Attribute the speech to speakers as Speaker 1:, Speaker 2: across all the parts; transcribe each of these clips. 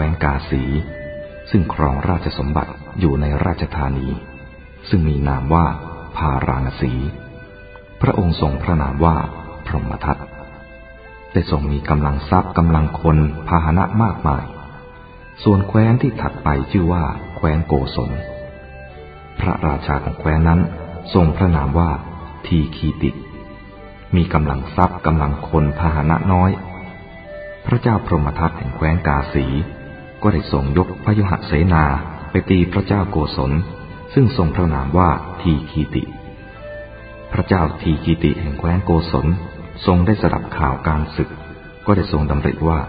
Speaker 1: ว้นกาสี ซึ่งครองราชสมบัติอยู่ในราชธานี ซึ่งมีนามว่าพาราณสี พระองค์ทรงพระนามว่าพรหมทัตได้ทรงมีกำลังทรัพย์กำลังคนพาหนะมากมาย ส่วนแคว้นที่ถัดไปชื่อว่าแคว้นโกศล พระราชาของแคว้นนั้นทรงพระนามว่าทีคีติมีกำลังทรัพย์กำลังคนพาหนะน้อย พระเจ้าพรหมทัตแห่งแคว้นกาสี ก็ได้ทรงยกพยุหเสนาไปตีพระเจ้าโกศล ซึ่งทรงพระนามว่าทีคีติ พระเจ้าทีคีติแห่งแคว้นโกศลทรงได้สดับข่าวการศึก ก็ได้ทรงดำริว่า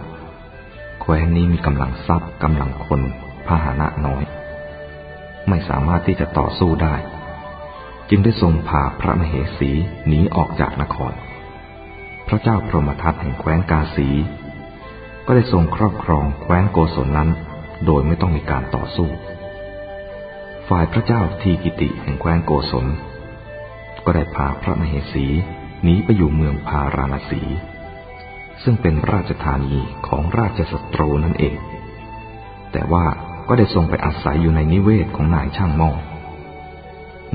Speaker 1: แคว้นนี้มีกำลังทรัพย์กำลังคนพาหนะน้อย ไม่สามารถที่จะต่อสู้ได้ จึงได้ทรงพาพระมเหสีหนีออกจากนคร พระเจ้าพรหมทัตแห่งแคว้นกาสี ก็ได้ทรงครอบครองแคว้นโกศลนั้น โดยไม่ต้องมีการต่อสู้ ฝ่ายพระเจ้าทีกิติแห่งแคว้นโกศล ก็ได้พาพระมเหสีหนีไปอยู่เมืองพาราณสี ซึ่งเป็นราชธานีของราชสตรูนั่นเอง แต่ว่าก็ได้ทรงไปอาศัยอยู่ในนิเวศของนายช่างมอง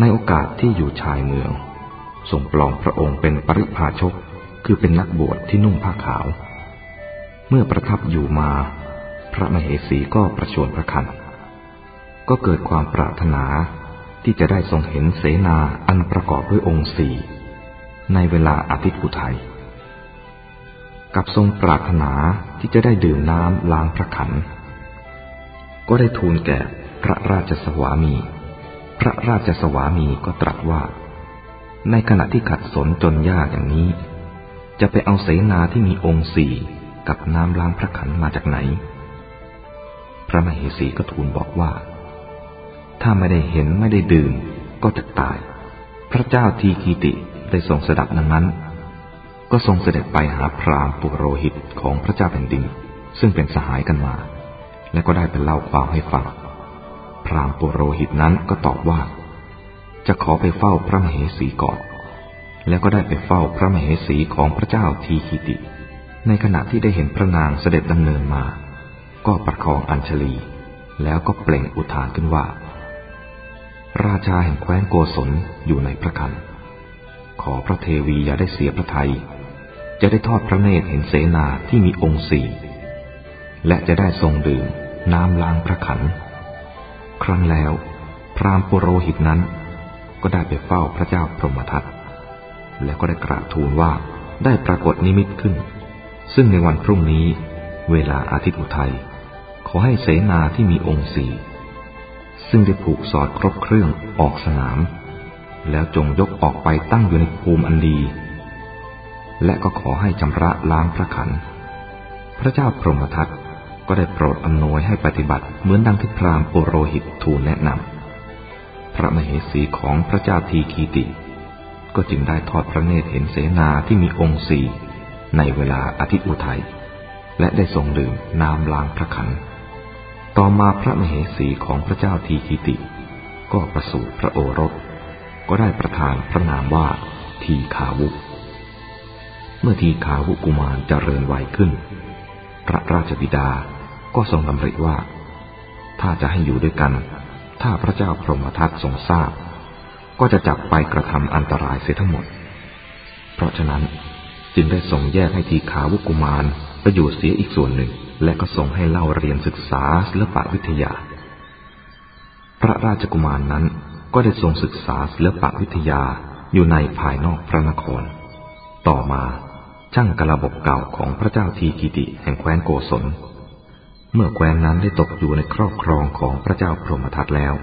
Speaker 1: ในโอกาสที่อยู่ชายเมืองทรงปลอมพระองค์เป็นปริพาชก คือเป็นนักบวชที่นุ่งผ้าขาว เมื่อประทับอยู่มา พระมเหสีก็ประชวรพระคันก็เกิดความปรารถนาที่จะได้ทรงเห็นเสนาอันประกอบด้วยองค์สี่ในเวลาอาทิตย์อุทัยกับทรงปรารถนาที่จะได้ดื่มน้ำล้างพระขัน ก็ได้ทูลแก่พระราชสวามี พระราชสวามีก็ตรัสว่า ในขณะที่ขัดสนจนยากอย่างนี้ จะไปเอาเสนาที่มีองค์สี่ กับน้ำล้างพระขันมาจากไหน พระมเหสีก็ทูลบอกว่า ถ้าไม่ได้เห็นไม่ได้ดื่มก็จะตาย พระเจ้าทีคีติได้ทรงสดับดังนั้น ก็ทรงเสด็จไปหาพราหมณ์ปุโรหิตของพระเจ้าแผ่นดิน ซึ่งเป็นสหายกันมา และก็ได้ไปเล่าความให้ฟัง พรามปุโรหิตนั้นก็ตอบว่า จะขอไปเฝ้าพระมเหสีก่อน แล้วก็ได้ไปเฝ้าพระมเหสีของพระเจ้าทีคิติ ในขณะที่ได้เห็นพระนางเสด็จดำเนินมา ก็ประคองอัญชลี แล้วก็เปล่งอุทานขึ้นว่า ราชาแห่งแคว้นโกศลอยู่ในพระคัน ขอพระเทวีอย่าได้เสียพระทยัยจะได้ทอดพระเนตรเห็นเสนาที่มีองค์สี่และจะได้ทรงดื่มน้ำล้างพระขัน ครั้นแล้ว พรามปุโรหิตนั้น ก็ได้ไปเฝ้าพระเจ้าพรหมทัตแล้วก็ได้กราบทูลว่าได้ปรากฏนิมิตขึ้น ซึ่งในวันพรุ่งนี้เวลาอาทิตย์อุทัย ขอให้เสนาที่มีองค์สี่ซึ่งได้ผูกสอดครบเครื่องออกสนาม แล้วจงยกออกไปตั้งอยู่ในภูมิอันดี และก็ขอให้จำระล้างพระขัน พระเจ้าพรหมทัตก็ได้โปรดอำนวยให้ปฏิบัติเหมือนดังที่พราหมณ์ปุโรหิตทูลแนะนำ พระมเหสีของพระเจ้าทีคีติ ก็จึงได้ทอดพระเนตรเห็นเสนาที่มีองค์สี่ ในเวลาอาทิตย์อุทัย และได้ทรงดื่มน้ำล้างพระขัน ต่อมาพระมเหสีของพระเจ้าทีคีติ ก็ประสูติพระโอรส ก็ได้ประทานพระนามว่าทีขาวุเมื่อทีขาวุกุมารเจริญวัยขึ้น พระราชบิดาก็ทรงดำริว่า ถ้าจะให้อยู่ด้วยกัน ถ้าพระเจ้าพรหมทัตทรงทราบ ก็จะจับไปกระทำอันตรายเสียทั้งหมด เพราะฉะนั้น จึงได้ทรงแยกให้ทีขาวุกุมารไปอยู่เสียอีกส่วนหนึ่ง และก็ทรงให้เล่าเรียนศึกษาศิลปะวิทยา พระราชกุมารนั้นก็ได้ทรงศึกษาศิลปะวิทยาอยู่ในภายนอกพระนคร ต่อมาช่างกระบบเก่าของพระเจ้าทีกิติแห่งแคว้นโกศล เมื่อแคว้นนั้นได้ตกอยู่ในครอบครองของพระเจ้าพรหมทัตแล้ว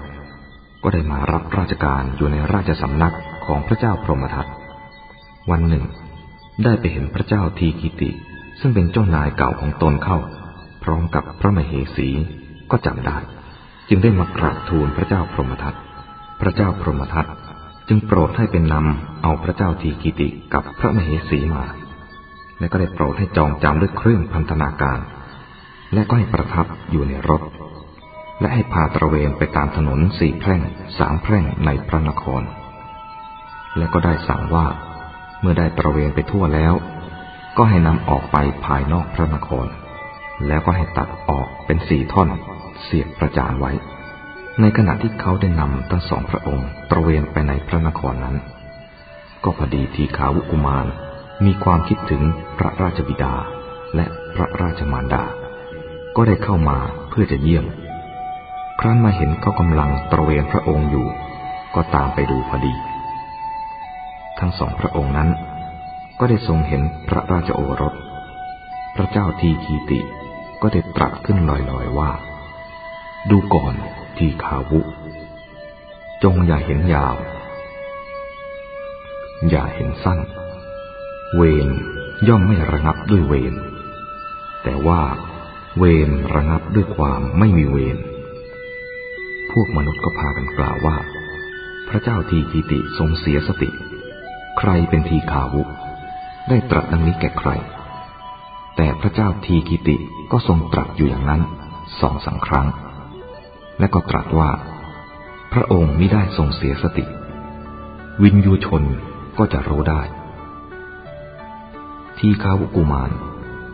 Speaker 1: ก็ได้มารับราชการอยู่ในราชสำนักของพระเจ้าพรหมทัตวันหนึ่ง ได้ไปเห็นพระเจ้าทีกิติ ซึ่งเป็นเจ้านายเก่าของตนเข้า พร้อมกับพระมเหสีก็จำได้ จึงได้มากราบทูลพระเจ้าพรหมทัตพระเจ้าพรหมทัตจึงโปรดให้เป็นนำเอาพระเจ้าทีกิติกับพระมเหสีมา และก็ได้โปรดให้จองจำด้วยเครื่องพันธนาการ และก็ให้ประทับอยู่ในรถ และให้พาตระเวนไปตามถนนสี่แพร่งสามแพร่งในพระนคร และก็ได้สั่งว่า มื่อได้ตระเวนไปทั่วแล้ว ก็ให้นำออกไปภายนอกพระนคร แล้วก็ให้ตัดออกเป็นสี่ท่อน เสียบประจานไว้ ในขณะที่เขาได้นำทั้งสองพระองค์ ตระเวนไปในพระนครนั้น ก็พอดีทีขาวุกุมารมีความคิดถึงพระราชบิดาและพระราชมารดา ก็ได้เข้ามาเพื่อจะเยี่ยม ครั้นมาเห็นเขากำลังตระเวนพระองค์อยู่ ก็ตามไปดูพอดี ทั้งสองพระองค์นั้น ก็ได้ทรงเห็นพระราชโอรส พระเจ้าทีกีติก็ได้ตรัสขึ้นลอยๆว่า ดูก่อนทีขาวุ จงอย่าเห็นยาว อย่าเห็นสั้น เวรย่อมไม่ระงับด้วยเวรแต่ว่าเวรระงับด้วยความไม่มีเวรพวกมนุษย์ก็พากันกล่าวว่า พระเจ้าทีกีติทรงเสียสติ ใครเป็นทีขาวุ ได้ตรัสดังนี้แก่ใคร แต่พระเจ้าทีกิติก็ทรงตรัสอยู่อย่างนั้นสองสามครั้ง และก็ตรัสว่า พระองค์มิได้ทรงเสียสติ วินยูชนก็จะรู้ได้ ทีขาวุกุมาร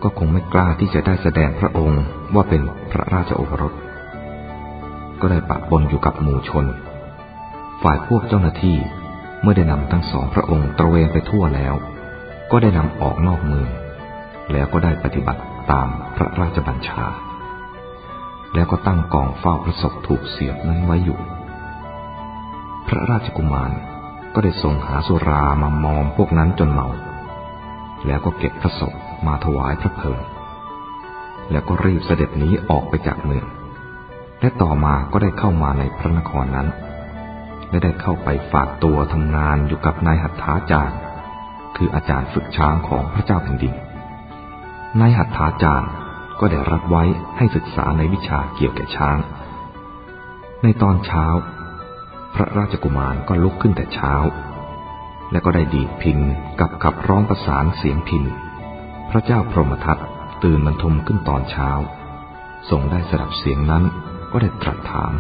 Speaker 1: ก็คงไม่กล้าที่จะได้แสดงพระองค์ว่าเป็นพระราชโอรส ก็ได้ปะปนอยู่กับหมู่ชน ฝ่ายพวกเจ้าหน้าที่ เมื่อได้นำทั้งสองพระองค์ตระเวนไปทั่วแล้ว ก็ได้นำออกนอกเมือง แล้วก็ได้ปฏิบัติตามพระราชบัญชา แล้วก็ตั้งกองเฝ้าพระศพถูกเสียบนั้นไว้อยู่ พระราชกุมารก็ได้ทรงหาสุรามามอมพวกนั้นจนเมา แล้วก็เก็บพระศพมาถวายพระเพลิง แล้วก็รีบเสด็จหนีออกไปจากเมือง และต่อมาก็ได้เข้ามาในพระนครนั้น และได้เข้าไปฝากตัวทำงานอยู่กับนายหัตถาจารย์ คืออาจารย์ฝึกช้างของพระเจ้าแผ่นดิน นายหัตถาจารย์ก็ได้รับไว้ให้ศึกษาในวิชาเกี่ยวกับช้าง ในตอนเช้า พระราชกุมารก็ลุกขึ้นแต่เช้า และก็ได้ดีดพินกับขับร้องประสานเสียงพินพระเจ้าพรหมทัตตื่นบรรทมขึ้นตอนเช้าทรงได้สดับเสียงนั้นก็ได้ตรัสถาม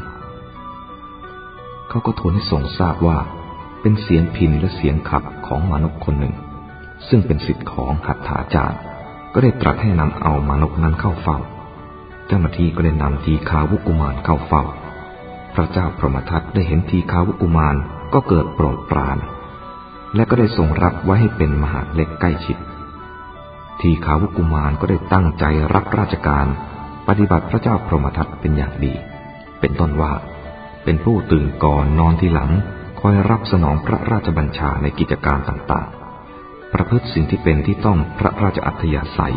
Speaker 1: เขาก็ทูลให้ทรงทราบว่า เป็นเสียงพินและเสียงขับของมนุษย์คนหนึ่ง ซึ่งเป็นสิทธิ์ของหัตถาจารย์ ก็ได้ตรัสให้นำเอามานกนั้นเข้าเฝ้า เจ้าหน้าที่ก็ได้นำทีคาวุกุมารเข้าเฝ้า พระเจ้าพรหมทัตได้เห็นทีคาวุกุมารก็เกิดโปรดปราน และก็ได้ทรงรับไว้ให้เป็นมหาเล็กใกล้ชิด ทีคาวุกุมารก็ได้ตั้งใจรับราชการ ปฏิบัติพระเจ้าพรหมทัตเป็นอย่างดี เป็นต้นว่า เป็นผู้ตื่นก่อนนอนทีหลัง คอยรับสนองพระราชบัญชาในกิจการต่างๆ ประพฤติสิ่งที่เป็นที่ต้องพระราชอัธยาศัย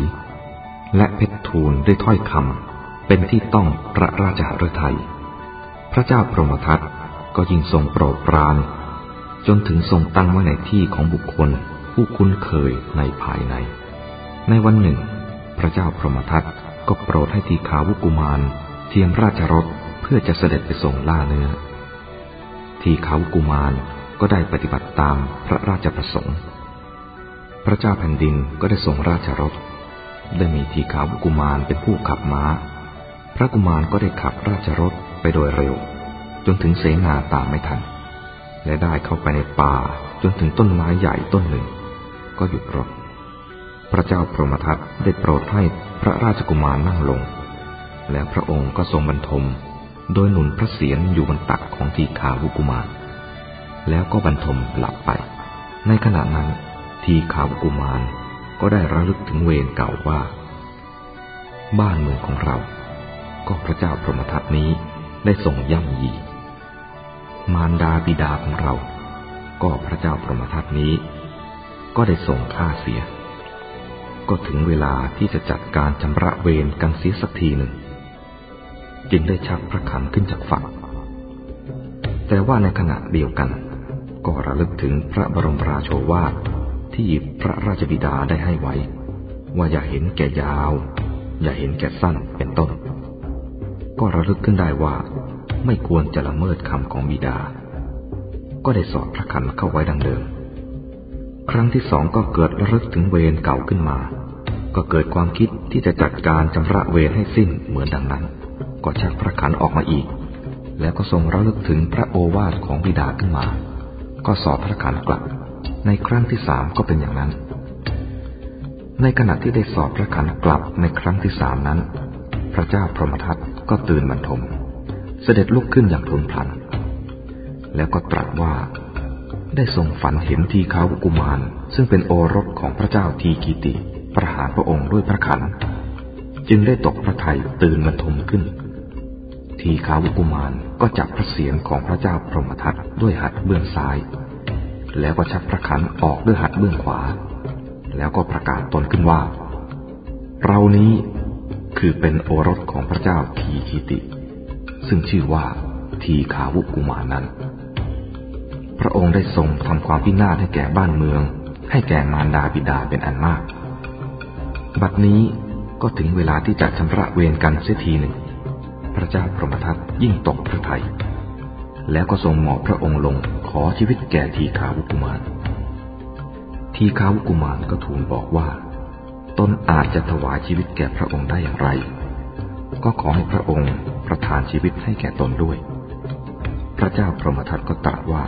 Speaker 1: และเพชรทูลด้วยถ้อยคำเป็นที่ต้องพระราชหฤทัย พระเจ้าพรหมทัตก็ยิ่งทรงโปรดปราน จนถึงทรงตั้งไว้ในที่ของบุคคลผู้คุ้นเคยในภายใน ในวันหนึ่ง พระเจ้าพรหมทัตก็โปรดให้ทีขาวุกุมาร เทียมราชรถ เพื่อจะเสด็จไปส่งล่าเนื้อ ทีขาวกุมารก็ได้ปฏิบัติตามพระราชประสงค์ พระเจ้าแผ่นดินก็ได้ส่งราชรถ ได้มีทีขาวกุมารเป็นผู้ขับม้า พระกุมารก็ได้ขับราชรถไปโดยเร็ว จนถึงเสนาตามไม่ทัน และได้เข้าไปในป่าจนถึงต้นไม้ใหญ่ต้นหนึ่ง ก็หยุดรถ พระเจ้าพรหมทัตได้โปรดให้พระราชกุมารนั่งลง แล้วพระองค์ก็ทรงบรรทม โดยหนุนพระเศียรอยู่บนตักของทีขาวุกุมาร แล้วก็บรรทมหลับไป ในขณะนั้นทีขาวกุมารก็ได้ระลึกถึงเวรเก่าว่า บ้านเมืองของเรา ก็พระเจ้าพรหมทัตนี้ได้ส่งย่ำยี มารดาบิดาของเรา ก็พระเจ้าพรหมทัตนี้ ก็ได้ส่งฆ่าเสีย ก็ถึงเวลาที่จะจัดการชำระเวรกันเสียสักทีหนึ่ง จึงได้ชักพระขันขึ้นจากฝั่งแต่ว่าในขณะเดียวกัน ก็ระลึกถึงพระบรมราโชวาทที่พระราชบิดาได้ให้ไว้ ว่าอย่าเห็นแก่ยาว อย่าเห็นแก่สั้นเป็นต้น ก็ระลึกขึ้นได้ว่าไม่ควรจะละเมิดคำของบิดา ก็ได้สอดพระขันเข้าไว้ดังเดิม ครั้งที่สองก็เกิดระลึกถึงเวรเก่าขึ้นมา ก็เกิดความคิดที่จะจัดการชำระเวรให้สิ้นเหมือนดังนั้น ก็ชักพระขันออกมาอีก แล้วก็ทรงระลึกถึงพระโอวาทของบิดาขึ้นมา ก็สอบพระขันกลับ ในครั้งที่สามก็เป็นอย่างนั้น ในขณะที่ได้สอบพระขันกลับในครั้งที่สามนั้น พระเจ้าพรหมทัตก็ตื่นบรรทม เสด็จลุกขึ้นอย่างพลุนพลัน แล้วก็ตรัสว่า ได้ทรงฝันเห็นทีขาวกุมาร ซึ่งเป็นโอรสของพระเจ้าทีกีติประหารพระองค์ด้วยพระขันจึงได้ตกพระทัยตื่นบรรทมขึ้น ทีขาวุกุมารก็จับพระเศียรของพระเจ้าพรหมทัตด้วยหัดเบื้องซ้าย แล้วก็ชักพระขันออกด้วยหัดเบื้องขวา แล้วก็ประกาศตนขึ้นว่า เรานี้คือเป็นโอรสของพระเจ้าทีกีติ ซึ่งชื่อว่าทีขาวุกุมานั้น พระองค์ได้ทรงทำความพินาศให้แก่บ้านเมือง ให้แก่มารดาบิดาเป็นอันมาก บัดนี้ก็ถึงเวลาที่จะชำระเวรกันเสียทีหนึ่ง พระเจ้าพรหมทัตยิ่งตกพระทยัยแล้วก็ทรงหมอบพระองค์ลงขอชีวิตแก่ทีขาวุกุมาร ทีขาวุกุมารก็ทูลบอกว่า ตนอาจจะถวายชีวิตแก่พระองค์ได้อย่างไร ก็ขอให้พระองค์ประทานชีวิตให้แก่ตนด้วย พระเจ้าพรหมทัตก็ตรัสว่า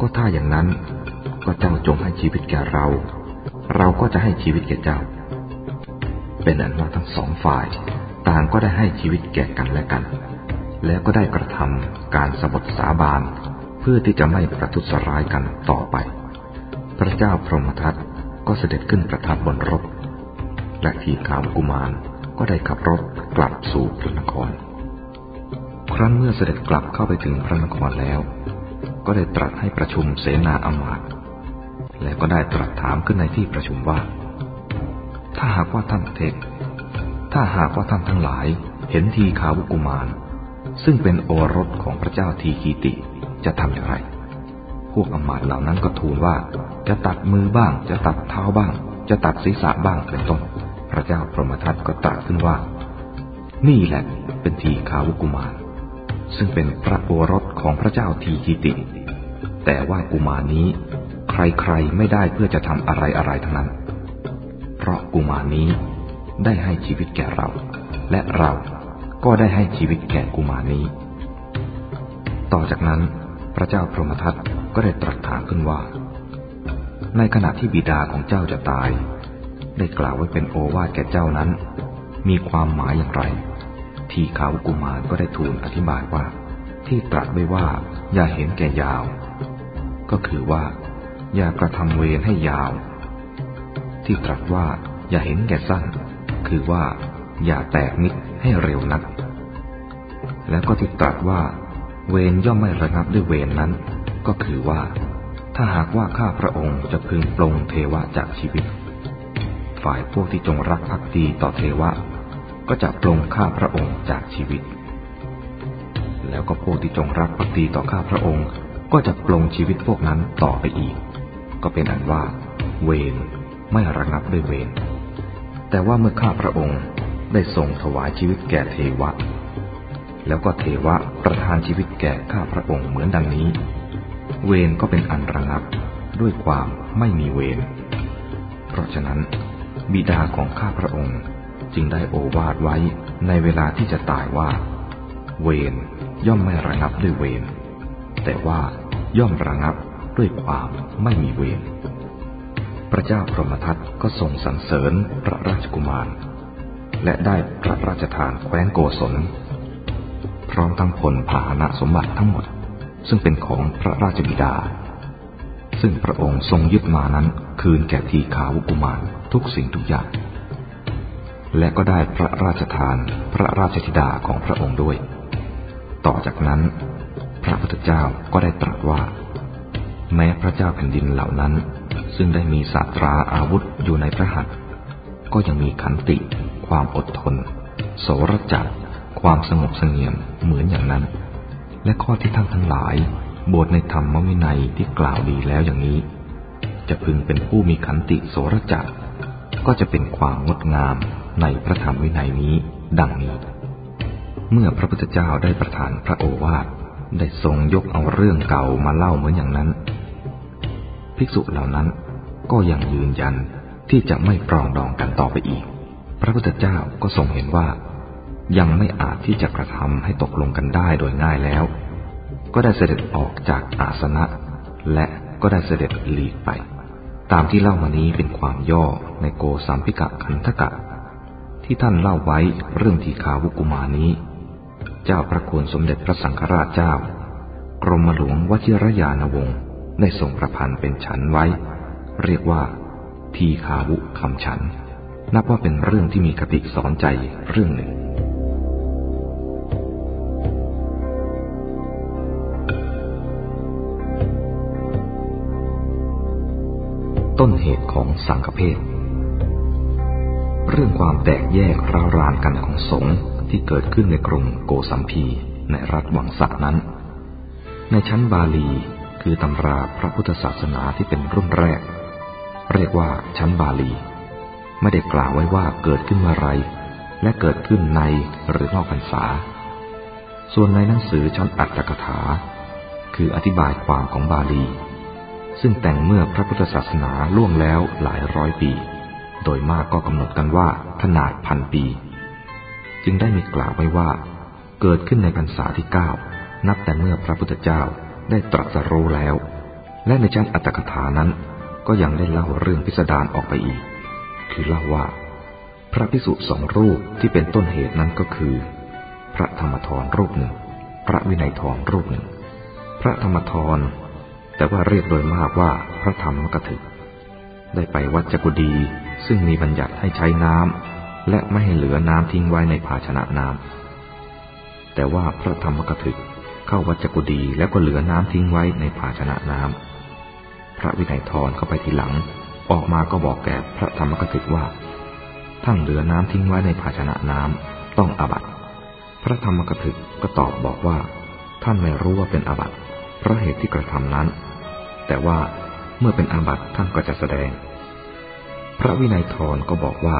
Speaker 1: ก็ถ้าอย่างนั้นก็เจ้าจงให้ชีวิตแก่เรา เราก็จะให้ชีวิตแก่เจ้า เป็นอันว่าทั้งสองฝ่าย ต่างก็ได้ให้ชีวิตแก่กันและกัน แล้วก็ได้กระทำการสบทสาบานเพื่อที่จะไม่ประทุษร้ายกันต่อไป พระเจ้าพรหมทัตก็เสด็จขึ้นประทับบนรถ และทีขาวกุมารก็ได้ขับรถกลับสู่พระนคร ครั้นเมื่อเสด็จกลับเข้าไปถึงพระนครแล้ว ก็ได้ตรัสให้ประชุมเสนาอมาตย์และก็ได้ตรัสถามขึ้นในที่ประชุมว่า ถ้าหากว่าท่านเทศ ถ้าหากว่าท่านทั้งหลายเห็นทีขาวุกุมาร ซึ่งเป็นโอรสของพระเจ้าทีกีติจะทำอย่างไร พวกอมาตเหล่านั้นก็ทูลว่า จะตัดมือบ้าง จะตัดเท้าบ้าง จะตัดศีรษะบ้างเป็นต้น พระเจ้าพรหมทัตก็ตรัสขึ้นว่า นี่แหละเป็นทีขาวุกุมาร ซึ่งเป็นพระโอรสของพระเจ้าทีกิติ แต่ว่ากุมารนี้ ใครๆไม่ได้เพื่อจะทำอะไรอะไรทั้งนั้น เพราะกุมารนี้ ได้ให้ชีวิตแก่เรา และเราก็ได้ให้ชีวิตแก่กุมารนี้ ต่อจากนั้นพระเจ้าพรหมทัตก็ได้ตรัสถามขึ้นว่า ในขณะที่บิดาของเจ้าจะตาย ได้กล่าวไว้เป็นโอวาทแก่เจ้านั้น มีความหมายอย่างไร ทีขาวกุมารก็ได้ทูลอธิบายว่า ที่ตรัสไว้ว่า อย่าเห็นแก่ยาว ก็คือว่า อย่ากระทำเวรให้ยาว ที่ตรัสว่าอย่าเห็นแก่สั้น คือว่าอย่าแตกมิดให้เร็วนัก แล้วก็ที่ตรัสว่า เวรย่อมไม่ระงับด้วยเวรนนั้น ก็คือว่า ถ้าหากว่าข้าพระองค์จะพึงปลงเทวะจากชีวิต ฝ่ายพวกที่จงรักภักดีต่อเทวะ ก็จะปลงข้าพระองค์จากชีวิต แล้วก็พวกที่จงรักภักดีต่อข้าพระองค์ ก็จะปลงชีวิตพวกนั้นต่อไปอีก ก็เป็นอันว่า เวรไม่ระงับด้วยเวร แต่ว่าเมื่อข้าพระองค์ได้ทรงถวายชีวิตแก่เทวะ แล้วก็เทวะประทานชีวิตแก่ข้าพระองค์เหมือนดังนี้ เวรก็เป็นอันระงับด้วยความไม่มีเวรเพราะฉะนั้น บิดาของข้าพระองค์จึงได้โอวาดไว้ในเวลาที่จะตายว่า เวรย่อมไม่ระงับด้วยเวรแต่ว่าย่อมระงับด้วยความไม่มีเวร พระเจ้าพรหมทัตก็ทรงสรรเสริญพระราชกุมาร และได้พระราชทานแคว้นโกศล พร้อมทั้งผลพาหนะสมบัติทั้งหมด ซึ่งเป็นของพระราชบิดา ซึ่งพระองค์ทรงยึดมานั้นคืนแก่ทีขาวกุมารทุกสิ่งทุกอย่าง และก็ได้พระราชทานพระราชธิดาของพระองค์ด้วย ต่อจากนั้น พระพุทธเจ้าก็ได้ตรัสว่า แม้พระเจ้าแผ่นดินเหล่านั้น ซึ่งได้มีศาสตราอาวุธอยู่ในพระหัตถ์ก็ยังมีขันติ ความอดทน โสรจักความสงบเสงี่ยมเหมือนอย่างนั้น และข้อที่ท่านทั้งหลายบทในธรรมวินัยที่กล่าวดีแล้วอย่างนี้ จะพึงเป็นผู้มีขันติโสรจักก็จะเป็นความงดงามในพระธรรมวินัยนี้ดังนี้ เมื่อพระพุทธเจ้าได้ประทานพระโอวาทได้ทรงยกเอาเรื่องเก่ามาเล่าเหมือนอย่างนั้น ภิกษุเหล่านั้น ก็ยังยืนยันที่จะไม่ปรองดองกันต่อไปอีก พระพุทธเจ้าก็ทรงเห็นว่า ยังไม่อาจที่จะกระทำให้ตกลงกันได้โดยง่ายแล้ว ก็ได้เสด็จออกจากอาสนะ และก็ได้เสด็จหลีกไป ตามที่เล่ามานี้เป็นความย่อในโกสัมพิกะขันธกะ ที่ท่านเล่าไว้เรื่องทีขาวุกุมานี้ เจ้าพระคุณสมเด็จพระสังฆราชเจ้ากรมหลวงวชิรยานวงศ์ ได้ทรงประพันธ์เป็นฉันไว้ เรียกว่า ทีคาวุคำฉัน นับว่าเป็นเรื่องที่มีคติสอนใจเรื่องหนึ่ง ต้นเหตุของสังฆเพศเรื่องความแตกแยกร้าวรานกันของสงฆ์ที่เกิดขึ้นในกรุงโกสัมพีในรัฐวังสะนั้น ในชั้นบาลี คือตำราพระพุทธศาสนาที่เป็นรุ่นแรก เรียกว่าชั้นบาลี ไม่ได้กล่าวไว้ว่าเกิดขึ้นเมื่อไร และเกิดขึ้นในหรือนอกพรรษา ส่วนในหนังสือชั้นอัตถกถา คืออธิบายความของบาลี ซึ่งแต่งเมื่อพระพุทธศาสนาล่วงแล้วหลายร้อยปี โดยมากก็กำหนดกันว่าขนาดพันปี จึงได้มีกล่าวไว้ว่า เกิดขึ้นในพรรษาที่เก้านับแต่เมื่อพระพุทธเจ้า ได้ตรัสรู้แล้ว และในชั้นอัตถกถานั้นก็ยังได้เล่าเรื่องพิสดารออกไปอีก คือเล่าว่า พระพิสุสองรูปที่เป็นต้นเหตุนั้นก็คือ พระธรรมทรรูปหนึ่ง พระวินัยทรรูปหนึ่ง พระธรรมทรแต่ว่าเรียกโดยมากว่าพระธรรมกถึก ได้ไปวัดจักุดีซึ่งมีบัญญัติให้ใช้น้ำและไม่ให้เหลือน้ำทิ้งไว้ในภาชนะน้ำแต่ว่าพระธรรมกถึก เข้าวัจกุดีแล้วก็เหลือน้ำทิ้งไว้ในภาชนะน้ำพระวินัยทรเข้าไปทีหลัง ออกมาก็บอกแก่พระธรรมกถึกว่าท่านเหลือน้ำทิ้งไว้ในภาชนะน้ำต้องอาบัตพระธรรมกถึกก็ตอบบอกว่า ท่านไม่รู้ว่าเป็นอาบัตเพราะเหตุที่กระทำนั้น แต่ว่าเมื่อเป็นอาบัตท่านก็จะแสดง พระวินัยทรก็บอกว่า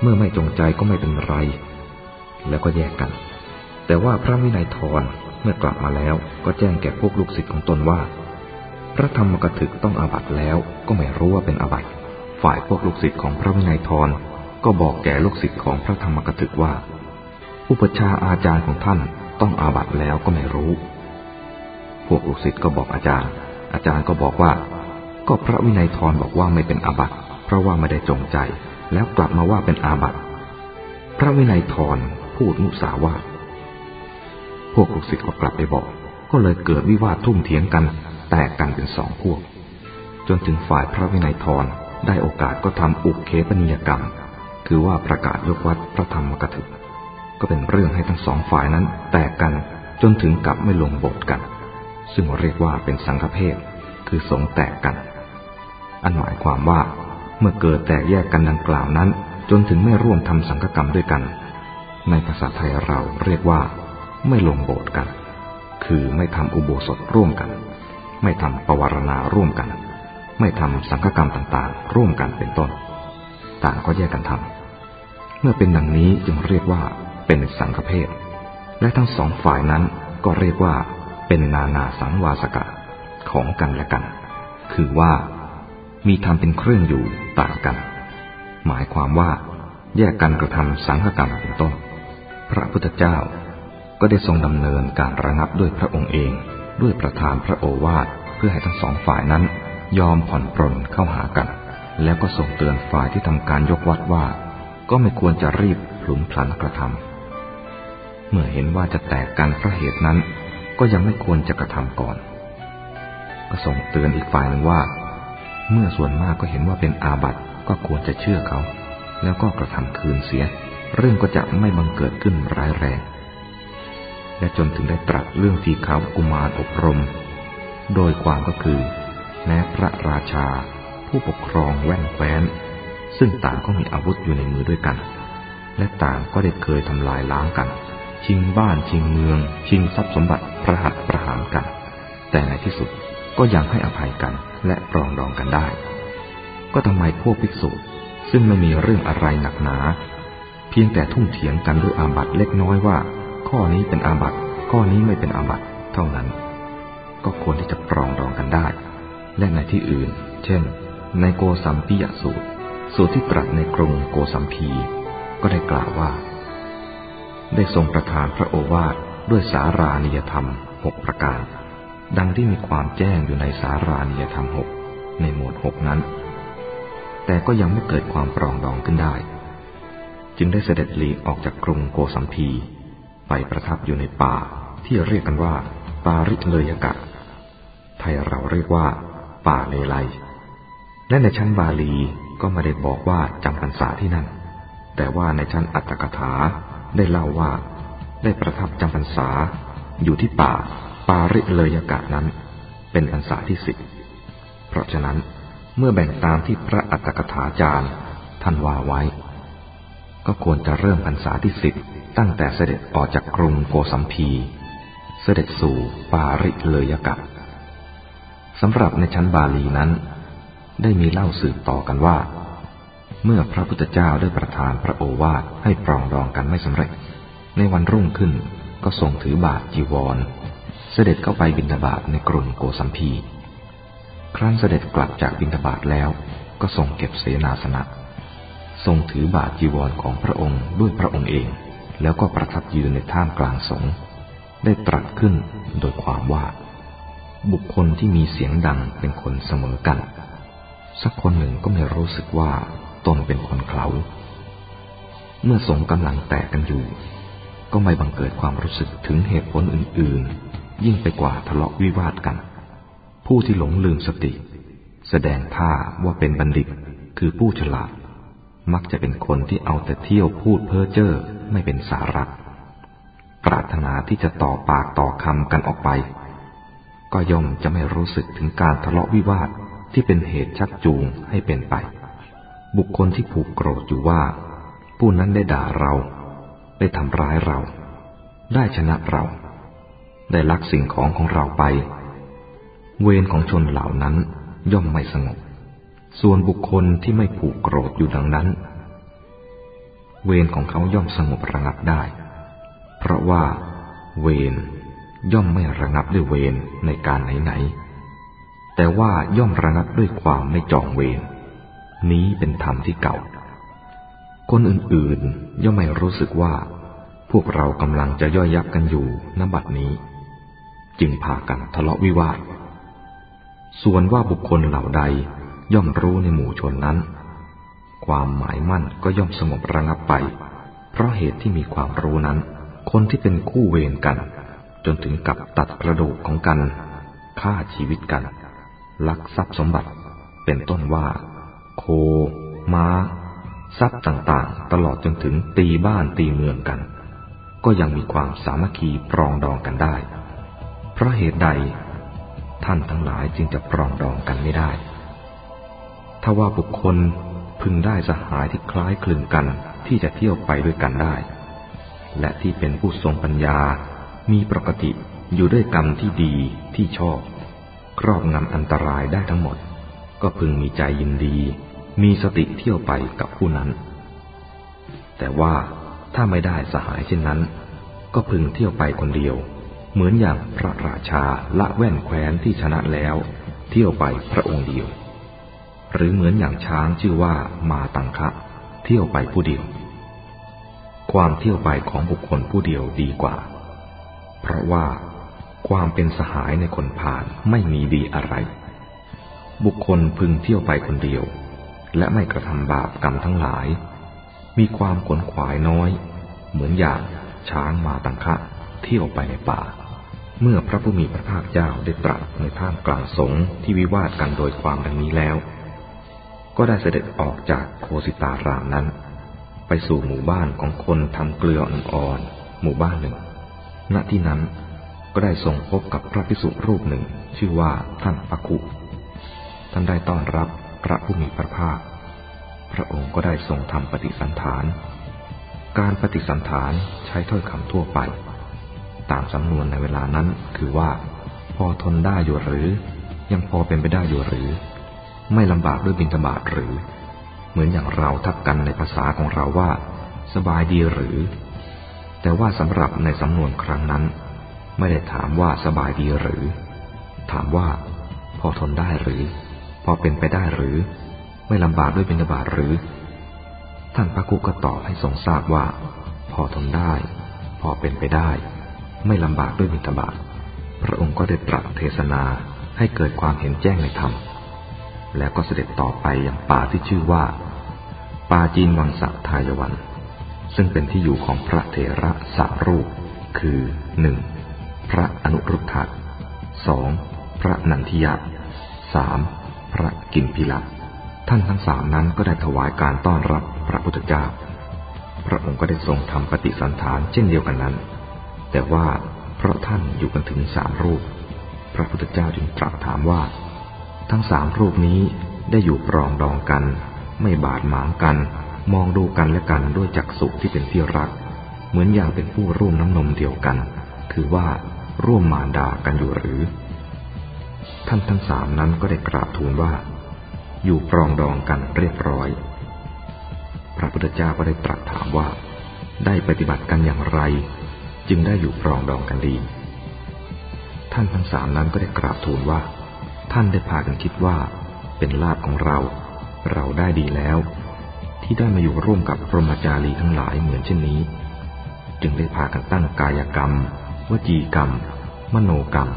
Speaker 1: เมื่อไม่จงใจก็ไม่เป็นไร แล้วก็แยกกัน แต่ว่าพระวินัยทร เมื่อกลับมาแล้วก็แจ้งแก่พวกลูกศิษย์ของตนว่า พระธรรมกถึกต้องอาบัตแล้วก็ไม่รู้ว่าเป็นอาบัตฝ่ายพวกลูกศิษย์ของพระวินัยทรก็บอกแก่ลูกศิษย์ของพระธรรมกถึกว่า อุปชาอาจารย์ของท่านต้องอาบัตแล้วก็ไม่รู้ พวกลูกศิษย์ก็บอกอาจารย์ อาจารย์ก็บอกว่า ก็พระวินัยทรบอกว่าไม่เป็นอาบัตเพราะว่าไม่ได้จงใจ แล้วกลับมาว่าเป็นอาบัตพระวินัยทรพูดมุสาวา พวกลูกศิษย์ก็กลับไปบอก ก็เลยเกิดวิวาททุ่มเถียงกัน แตกกันเป็นสองพวก จนถึงฝ่ายพระวินัยทรได้โอกาสก็ทำอุกเคปนิยกรรม คือว่าประกาศยกวัดพระธรรมกถึก ก็เป็นเรื่องให้ทั้งสองฝ่ายนั้น แตกกันจนถึงกับไม่ลงบทกัน ซึ่งเรียกว่าเป็นสังฆเพศคือสงแตกกัน อันหมายความว่าเมื่อเกิดแตกแยกกันดังกล่าวนั้น จนถึงไม่ร่วมทำสังฆกรรมด้วยกัน ในภาษาไทยเราเรียกว่า ไม่ลงโบสถ์กัน คือไม่ทำอุโบสถร่วมกัน ไม่ทำปวารณาร่วมกัน ไม่ทำสังฆกรรมต่างๆ ร่วมกันเป็นต้น ต่างก็แยกกันทำเมื่อเป็นดังนี้จึงเรียกว่าเป็นสังฆเพศและทั้งสองฝ่ายนั้นก็เรียกว่าเป็นนานาสังวาสกะของกันและกัน คือว่ามีธรรมเป็นเครื่องอยู่ต่างกัน หมายความว่าแยกกันกระทำสังฆกรรมเป็นต้น พระพุทธเจ้า ก็ได้ทรงดำเนินการระงับด้วยพระองค์เอง ด้วยประธานพระโอวาทเพื่อให้ทั้งสองฝ่ายนั้น ยอมผ่อนปรนเข้าหากัน แล้วก็ส่งเตือนฝ่ายที่ทำการยกวัดว่า ก็ไม่ควรจะรีบหลุนพลันกระทำเมื่อเห็นว่าจะแตกกันเพราะเหตุนั้น ก็ยังไม่ควรจะกระทำก่อน ก็ส่งเตือนอีกฝ่ายหนึ่งว่า เมื่อส่วนมากก็เห็นว่าเป็นอาบัติก็ควรจะเชื่อเขา แล้วก็กระทำคืนเสีย เรื่องก็จะไม่บังเกิดขึ้นร้ายแรง และจนถึงได้ตรัสเรื่องที่เขาวกุมารอบรม โดยความก็คือ แม้พระราชา ผู้ปกครองแว่นแคว้น ซึ่งต่างก็มีอาวุธอยู่ในมือด้วยกัน และต่างก็ได้เคยทำลายล้างกัน ชิงบ้านชิงเมือง ชิงทรัพย์สมบัติประหัตประหารกัน แต่ในที่สุดก็ยังให้อภัยกันและปรองดองกันได้ ก็ทำไมพวกภิกษุซึ่งไม่มีเรื่องอะไรหนักหนา เพียงแต่ทุ่มเถียงกันด้วยอาบัติเล็กน้อยว่า ข้อนี้เป็นอาบัติข้อนี้ไม่เป็นอาบัติเท่านั้น ก็ควรที่จะปรองดองกันได้ และในที่อื่น เช่น ในโกสัมปิยสูตร สูตรที่ตรัสในกรุงโกสัมพีก็ได้กล่าวว่า ได้ทรงประทานพระโอวาทด้วยสารานิยธรรมหกประการ ดังที่มีความแจ้งอยู่ในสารานิยธรรมหกในหมวดหกนั้น แต่ก็ยังไม่เกิดความปรองดองขึ้นได้ จึงได้เสด็จหลีกออกจากกรุงโกสัมพี ไปประทับอยู่ในป่าที่เรียกกันว่า ปาริเลยกะ ไทยเราเรียกว่า ป่าเลไลและในชั้นบาลีก็ไม่ได้บอกว่าจำพรรษาที่นั่น แต่ว่าในชั้นอัตถกถาได้เล่าว่า ได้ประทับจำพรรษา อยู่ที่ป่า ปาริเลยกะนั้น เป็นพรรษาที่สิบเพราะฉะนั้นเมื่อแบ่งตามที่พระอัตถกถาจารย์ท่านว่าไว้ ก็ควรจะเริ่มพรรษาที่สิบตั้งแต่เสด็จออกจากกรุงโกสัมพี เสด็จสู่ปาริเลยกะสำหรับในชั้นบาลีนั้น ได้มีเล่าสืบต่อกันว่า เมื่อพระพุทธเจ้าได้ประทานพระโอวาทให้ปรองดองกันไม่สำเร็จ ในวันรุ่งขึ้นก็ทรงถือบาทจีวร เสด็จเข้าไปบิณฑบาตในกรุงโกสัมพี ครั้นเสด็จกลับจากบิณฑบาตแล้วก็ทรงเก็บเสนาสนะ ทรงถือบาทจีวรของพระองค์ด้วยพระองค์เอง แล้วก็ประทับยืนในท่ามกลางสงฆ์ได้ตรัสขึ้นโดยความว่า บุคคลที่มีเสียงดังเป็นคนเสมอกัน สักคนหนึ่งก็ไม่รู้สึกว่าตนเป็นคนเขาเมื่อสงกำลังแตกกันอยู่ ก็ไม่บังเกิดความรู้สึกถึงเหตุผลอื่น ๆ ยิ่งไปกว่าทะเลาะวิวาทกัน ผู้ที่หลงลืมสติ แสดงท่าว่าเป็นบัณฑิตคือผู้ฉลาด มักจะเป็นคนที่เอาแต่เที่ยวพูดเพ้อเจ้อไม่เป็นสาระปรารถนาที่จะต่อปากต่อคำกันออกไป ก็ย่อมจะไม่รู้สึกถึงการทะเลาะวิวาทที่เป็นเหตุชักจูงให้เป็นไป บุคคลที่ผูกโกรธอยู่ว่า ผู้นั้นได้ด่าเรา ได้ทำร้ายเรา ได้ชนะเรา ได้ลักสิ่งของของเราไป เวรของชนเหล่านั้นย่อมไม่สงบ ส่วนบุคคลที่ไม่ผูกโกรธอยู่ดังนั้น เวรของเขาย่อมสงบระงับได้ เพราะว่า เวรย่อมไม่ระงับด้วยเวรในการไหนๆแต่ว่าย่อมระงับด้วยความไม่จองเวรนี้เป็นธรรมที่เก่า คนอื่นๆย่อมไม่รู้สึกว่า พวกเรากำลังจะย่อยยับกันอยู่ณบัดนี้ จึงพากันทะเลาะวิวาท ส่วนว่าบุคคลเหล่าใด ย่อมรู้ในหมู่ชนนั้น ความหมายมั่นก็ย่อมสงบระงับไป เพราะเหตุที่มีความรู้นั้น คนที่เป็นคู่เวรกัน จนถึงกับตัดกระดูกของกันฆ่าชีวิตกัน ลักทรัพย์สมบัติ เป็นต้นว่า โคม้า ทรัพย์ต่างๆ ตลอดจนถึงตีบ้านตีเมืองกัน ก็ยังมีความสามัคคีปรองดองกันได้ เพราะเหตุใด ท่านทั้งหลายจึงจะปรองดองกันไม่ได้ ถ้าว่าบุคคลพึงได้สหายที่คล้ายคลึงกันที่จะเที่ยวไปด้วยกันได้ และที่เป็นผู้ทรงปัญญา มีปกติอยู่ด้วยกรรมที่ดีที่ชอบ ครอบงำอันตรายได้ทั้งหมด ก็พึงมีใจยินดี มีสติเที่ยวไปกับผู้นั้น แต่ว่าถ้าไม่ได้สหายเช่นนั้น ก็พึงเที่ยวไปคนเดียว เหมือนอย่างพระราชาละแว่นแคว้นที่ชนะแล้ว เที่ยวไปพระองค์เดียว หรือเหมือนอย่างช้างชื่อว่ามาตังคะ เที่ยวไปผู้เดียว ความเที่ยวไปของบุคคลผู้เดียวดีกว่า เพราะว่าความเป็นสหายในคนผ่านไม่มีดีอะไร บุคคลพึงเที่ยวไปคนเดียว และไม่กระทำบาปกรรมทั้งหลาย มีความขนขวายน้อย เหมือนอย่างช้างมาตังคะเที่ยวไปในป่า เมื่อพระผู้มีพระภาคเจ้าได้ตรัสในท่ามกลางสงฆ์ที่วิวาทกันโดยความดังนี้แล้ว ก็ได้เสด็จออกจากโคสิตารามนั้น ไปสู่หมู่บ้านของคนทำเกลืออ่อนๆหมู่บ้านหนึ่ง ณที่นั้นก็ได้ทรงพบกับพระภิกษุรูปหนึ่ง ชื่อว่าท่านปักุท่านได้ต้อนรับพระผู้มีพระภาค พระองค์ก็ได้ทรงทำปฏิสันฐาน การปฏิสันฐานใช้ถ้อยคำทั่วไป ตามสำนวนในเวลานั้นคือว่า พอทนได้อยู่หรือ ยังพอเป็นไปได้อยู่หรือ ไม่ลำบากด้วยบินทบาทหรือ เหมือนอย่างเราทักกันในภาษาของเราว่า สบายดีหรือ แต่ว่าสำหรับในสำนวนครั้งนั้น ไม่ได้ถามว่าสบายดีหรือ ถามว่า พอทนได้หรือ พอเป็นไปได้หรือ ไม่ลำบากด้วยบินทบาทหรือ ท่านพระกุก็ตอบให้ทรงทราบว่า พอทนได้ พอเป็นไปได้ ไม่ลำบากด้วยมิตรบาทพระองค์ก็ได้ตรัสเทศนาให้เกิดความเห็นแจ้งในธรรม แล้วก็เสด็จต่อไปอยังป่าที่ชื่อว่า ป่าจีนวังสะทายวัน ซึ่งเป็นที่อยู่ของพระเถระสารูป คือหนึ่งพระอนุรุทธะสองพระนันทิยะสามพระกิมพิละท่านทั้งสามนั้นก็ได้ถวายการต้อนรับพระพุทธเจ้า พระองค์ก็ได้ทรงทำปฏิสันฐานเช่นเดียวกันนั้น แต่ว่าเพราะท่านอยู่กันถึงสามรูป พระพุทธเจ้าจึงตรัสถามว่า ทั้งสามรูปนี้ได้อยู่ปรองดองกัน ไม่บาดหมางกัน มองดูกันและกันด้วยจักษุที่เป็นที่รัก เหมือนอย่างเป็นผู้ร่วมน้ำนมเดียวกันคือว่าร่วมมารดากันอยู่หรือ ท่านทั้งสามนั้นก็ได้กราบทูลว่า อยู่ปรองดองกันเรียบร้อย พระพุทธเจ้าก็ได้ตรัสถามว่า ได้ปฏิบัติกันอย่างไร จึงได้อยู่ปรองดองกันดี ท่านทั้งสามนั้นก็ได้กราบทูลว่า ท่านได้พากันคิดว่า เป็นลาภของเรา เราได้ดีแล้ว ที่ได้มาอยู่ร่วมกับพรหมจารีทั้งหลายเหมือนเช่นนี้ จึงได้พากันตั้งกายกรรม วจีกรรม มโนกรรม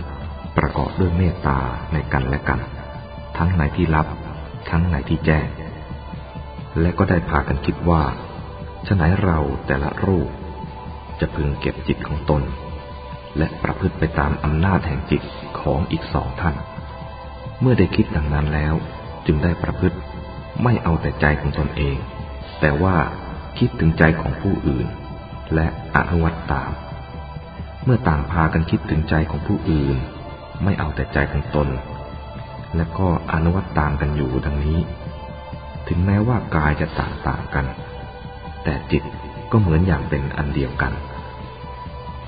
Speaker 1: ประกอบด้วยเมตตาในกันและกัน ทั้งในที่ลับ ทั้งในที่แจ้ง และก็ได้พากันคิดว่าฉะไหนเราแต่ละรูป จะพึงเก็บจิตของตน และประพฤติไปตามอำนาจแห่งจิตของอีกสองท่าน เมื่อได้คิดดังนั้นแล้ว จึงได้ประพฤติไม่เอาแต่ใจของตนเอง แต่ว่าคิดถึงใจของผู้อื่น และอนุวัตตาม เมื่อต่างพากันคิดถึงใจของผู้อื่น ไม่เอาแต่ใจของตน และก็อนุวัตตามกันอยู่ดังนี้ ถึงแม้ว่ากายจะต่างๆกัน แต่จิตก็เหมือนอย่างเป็นอันเดียวกัน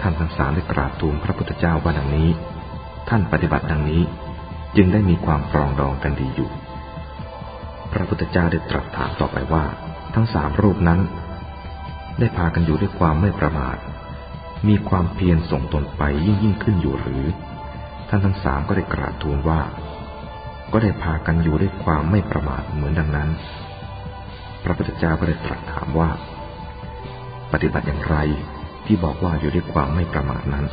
Speaker 1: ท่านทั้งสามได้กราบทูลพระพุทธเจ้าว่าดังนี้ ท่านปฏิบัติดังนี้ จึงได้มีความปรองดองกันดีอยู่ พระพุทธเจ้าได้ตรัสถามต่อไปว่า ทั้งสามรูปนั้น ได้พากันอยู่ด้วยความไม่ประมาท มีความเพียรส่งตนไปยิ่งยิ่งขึ้นอยู่หรือ ท่านทั้งสามก็ได้กราบทูลว่า ก็ได้พากันอยู่ด้วยความไม่ประมาทเหมือนดังนั้น พระพุทธเจ้าก็ได้ตรัสถามว่า ปฏิบัติอย่างไรที่บอกว่าอยู่ด้วยความไม่ประมาทนั้น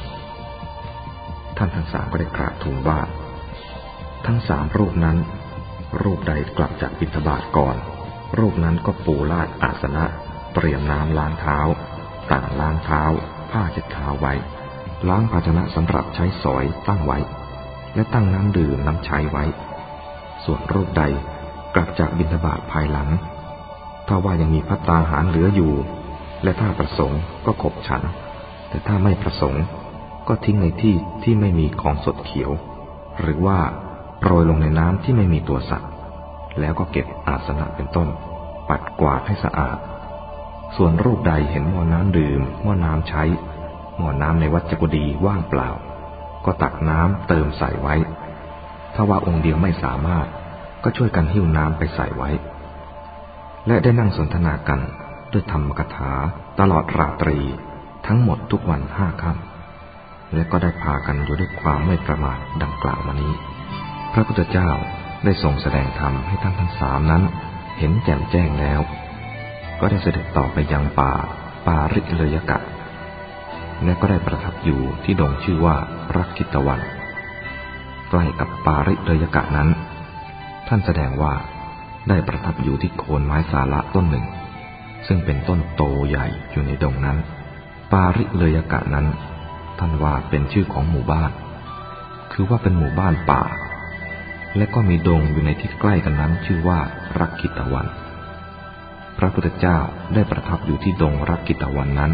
Speaker 1: ท่านทั้งสามก็ได้กราบทูลว่า ทั้งสามรูปนั้น รูปใดกลับจากบิณฑบาตก่อน รูปนั้นก็ปูลาดอาสนะ เตรียมน้ำล้างเท้า ต่างล้างเท้า ผ้าเช็ดเท้าไว้ ล้างภาชนะสำหรับใช้สอยตั้งไว้ และตั้งน้ำดื่มน้ำใช้ไว้ ส่วนรูปใดกลับจากบิณฑบาตภายหลัง ถ้าว่ายังมีพัตตาหารเหลืออยู่ และถ้าประสงค์ก็ขบฉัน แต่ถ้าไม่ประสงค์ก็ทิ้งในที่ที่ไม่มีของสดเขียว หรือว่า โปรยลงในน้ำที่ไม่มีตัวสัตว์ แล้วก็เก็บอาสนะเป็นต้น ปัดกวาดให้สะอาด ส่วนรูปใดเห็นหม้อน้ำดื่มหม้อน้ำใช้หม้อน้ำในวัดจักดีว่างเปล่า ก็ตักน้ำเติมใส่ไว้ ถ้าว่าองค์เดียวไม่สามารถ ก็ช่วยกันหิ้วน้ำไปใส่ไว้ และได้นั่งสนทนากันด้วยธรรมกถาตลอดราตรีทั้งหมดทุกวันห้าค่ำและก็ได้พากันอยู่ด้วยความไม่ประมาทดังกล่าวมานี้ พระพุทธเจ้าได้ทรงแสดงธรรมให้ท่านทั้งสามนั้น เห็นแจ่มแจ้งแล้ว ก็ได้เสด็จต่อไปยังป่าปาริเลยกะ และก็ได้ประทับอยู่ที่ดงชื่อว่ารักคิตวัน ใกล้กับปาริเรยกะนั้น ท่านแสดงว่าได้ประทับอยู่ที่โคนไม้สาละต้นหนึ่ง ซึ่งเป็นต้นโตใหญ่อยู่ในดงนั้น ปาริเลยกะนั้น ท่านว่าเป็นชื่อของหมู่บ้าน คือว่าเป็นหมู่บ้านป่า และก็มีดงอยู่ในที่ใกล้กันนั้นชื่อว่ารักกิตวัน พระพุทธเจ้าได้ประทับอยู่ที่ดงรักกิตวันนั้น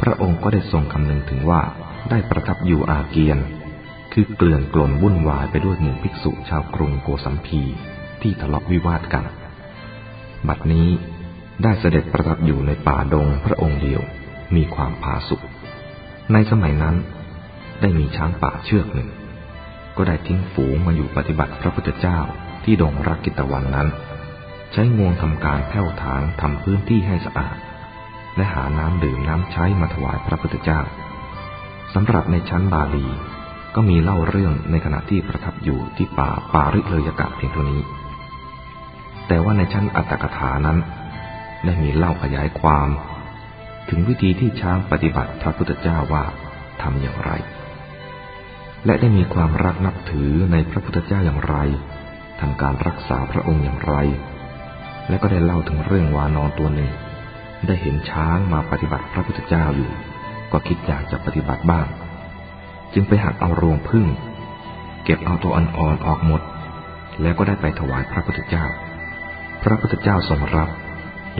Speaker 1: พระองค์ก็ได้ทรงคำนึงถึงว่าได้ประทับอยู่อาเกียน คือเกลื่อนกลนวุ่นวายไปด้วยหมู่ภิกษุชาวกรุงโกสัมพีที่ทะเลาะวิวาทกัน บัดนี้ได้เสด็จประทับอยู่ในป่าดงพระองค์เดียวมีความผาสุกในสมัยนั้นได้มีช้างป่าเชือกหนึ่ง ก็ได้ทิ้งฝูงมาอยู่ปฏิบัติพระพุทธเจ้าที่ดงรักกิตวันนั้น ใช้งวงทำการแผ่วถางทำพื้นที่ให้สะอาด และหาน้ำดื่มน้ำใช้มาถวายพระพุทธเจ้าสำหรับในชั้นบาลีก็มีเล่าเรื่องในขณะที่ประทับอยู่ที่ป่าปาริเลยกะเพียงเท่านี้ แต่ว่าในชั้นอัตถกถานั้น ได้มีเล่าขยายความ ถึงวิธีที่ช้างปฏิบัติพระพุทธเจ้าว่าทำอย่างไร และได้มีความรักนับถือในพระพุทธเจ้าอย่างไรทำการรักษาพระองค์อย่างไร และก็ได้เล่าถึงเรื่องวานอนตัวหนึ่ง ได้เห็นช้างมาปฏิบัติพระพุทธเจ้าอยู่ ก็คิดอยากจะปฏิบัติบ้าง จึงไปหักเอารวงพึ่ง เก็บเอาตัวอ่อนๆออกหมด แล้วก็ได้ไปถวายพระพุทธเจ้า พระพุทธเจ้าทรงรับ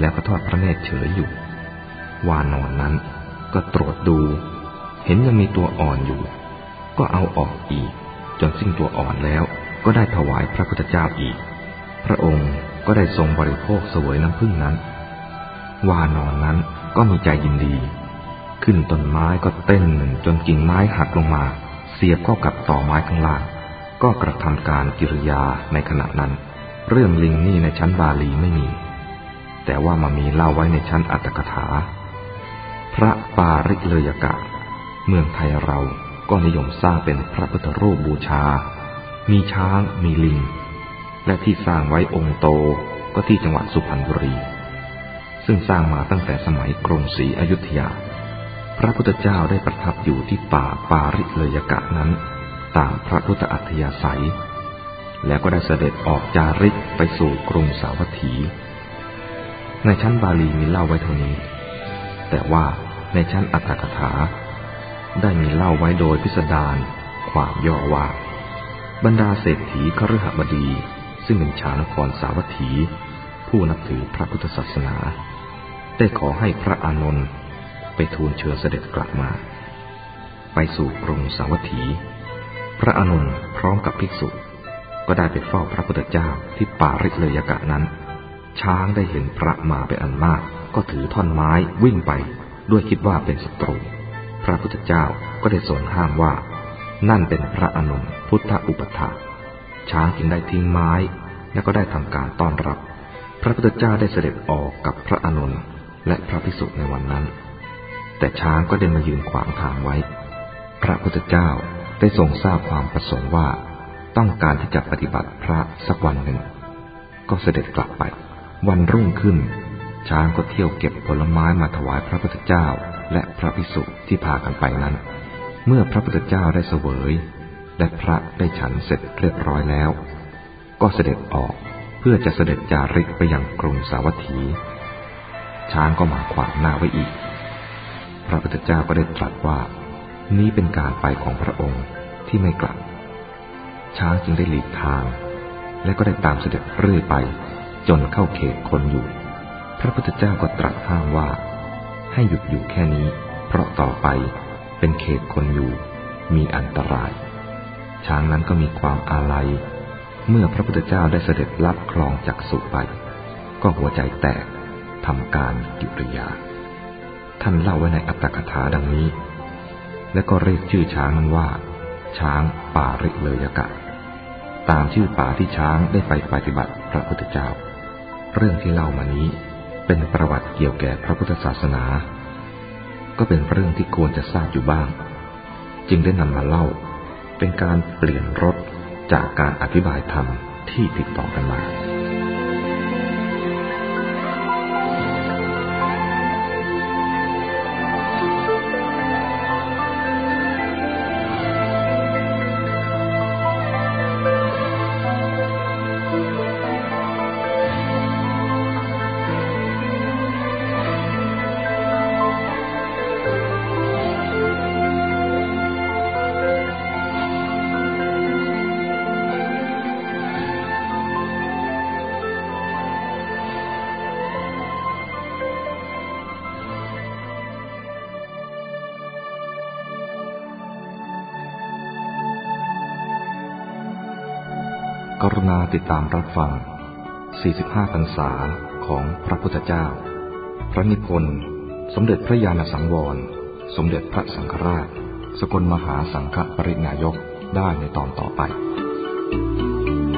Speaker 1: แล้วก็ทอดพระเนตรเฉยอยู่ วานอนนั้นก็ตรวจดู เห็นยังมีตัวอ่อนอยู่ ก็เอาออกอีก จนสิ้นตัวอ่อนแล้วก็ได้ถวายพระพุทธเจ้าอีก พระองค์ก็ได้ทรงบริโภคเสวยน้ำพึ่งนั้น วานอนนั้นก็มีใจยินดี ขึ้นต้นไม้ก็เต้นจนกิ่งไม้หักลงมา เสียบเข้ากับต่อไม้ข้างล่าง ก็กระทำการกิริยาในขณะนั้น เรื่องลิงนี่ในชั้นบาลีไม่มี แต่ว่ามามีเล่าไว้ในชั้นอัตถกถา พระปาริเลยกะ เมืองไทยเรา ก็นิยมสร้างเป็นพระพุทธรูปบูชา มีช้าง มีลิง และที่สร้างไว้องค์โตก็ที่จังหวัดสุพรรณบุรี ซึ่งสร้างมาตั้งแต่สมัยกรุงศรีอยุธยา พระพุทธเจ้าได้ประทับอยู่ที่ป่าปาริเลยกะนั้น ตามพระพุทธอัธยาศัย แล้วก็ได้เสด็จออกจาริกไปสู่กรุงสาวัตถี ในชั้นบาลีมีเล่าไว้เท่านี้ แต่ว่าในชั้นอัตถกถา ได้มีเล่าไว้โดยพิสดารความย่อว่า บรรดาเศรษฐีคฤหบดี ซึ่งเป็นชาวนครสาวัตถี ผู้นับถือพระพุทธศาสนา ได้ขอให้พระอานนท์ไปทูลเชิญเสด็จกลับมา ไปสู่กรุงสาวัตถี พระอนุนพร้อมกับภิกษุก็ได้ไปเฝ้าพระพุทธเจ้าที่ป่าริเลยกะนั้น ช้างได้เห็นพระมาเป็นอันมาก ก็ถือท่อนไม้วิ่งไปด้วยคิดว่าเป็นศัตรู พระพุทธเจ้าก็ได้ทรงห้ามว่า นั่นเป็นพระอนุนพุทธอุปถาช้างจึงได้ทิ้งไม้ แล้วก็ได้ทำการต้อนรับ พระพุทธเจ้าได้เสด็จออกกับพระอนุนและพระภิกษุในวันนั้น แต่ช้างก็ได้มายืนขวางทางไว้ พระพุทธเจ้าได้ทรงทราบความประสงค์ว่า ต้องการที่จะปฏิบัติพระสักวันหนึ่ง ก็เสด็จกลับไป วันรุ่งขึ้น ช้างก็เที่ยวเก็บผลไม้มาถวายพระพุทธเจ้า และพระภิกษุที่พากันไปนั้น เมื่อพระพุทธเจ้าได้เสวย และพระได้ฉันเสร็จเรียบร้อยแล้ว ก็เสด็จออกเพื่อจะเสด็จจาริกไปยังกรุงสาวัตถี ช้างก็มาขวางหน้าไว้อีก พระพุทธเจ้าก็ได้ตรัสว่า นี้เป็นการไปของพระองค์ที่ไม่กลับ ช้างจึงได้หลีกทาง และก็ได้ตามเสด็จเรื่อยไปจนเข้าเขตคนอยู่ พระพุทธเจ้าก็ตรัสห้ามว่า ให้หยุดอยู่แค่นี้ เพราะต่อไปเป็นเขตคนอยู่ มีอันตราย ช้างนั้นก็มีความอาลัย เมื่อพระพุทธเจ้าได้เสด็จลับคลองจากสุไป ก็หัวใจแตกทำการกิริยา ท่านเล่าไว้ในอัตถกถาดังนี้ และก็เรียกชื่อช้างนั้นว่า ช้างป่าริเลยกะ ตามชื่อป่าที่ช้างได้ไปปฏิบัติพระพุทธเจ้า เรื่องที่เล่ามานี้ เป็นประวัติเกี่ยวแก่พระพุทธศาสนา ก็เป็นเรื่องที่ควรจะทราบอยู่บ้าง จึงได้นำมาเล่า เป็นการเปลี่ยนรถจากการอธิบายธรรมที่ติดต่อกันมา กรุณาติดตามรับฟัง 45 พรรษาของพระพุทธเจ้า พระนิพนธ์ สมเด็จพระญาณสังวร สมเด็จพระสังฆราช สกลมหาสังฆปรินายกได้ในตอนต่อไป
Speaker 2: Thank you.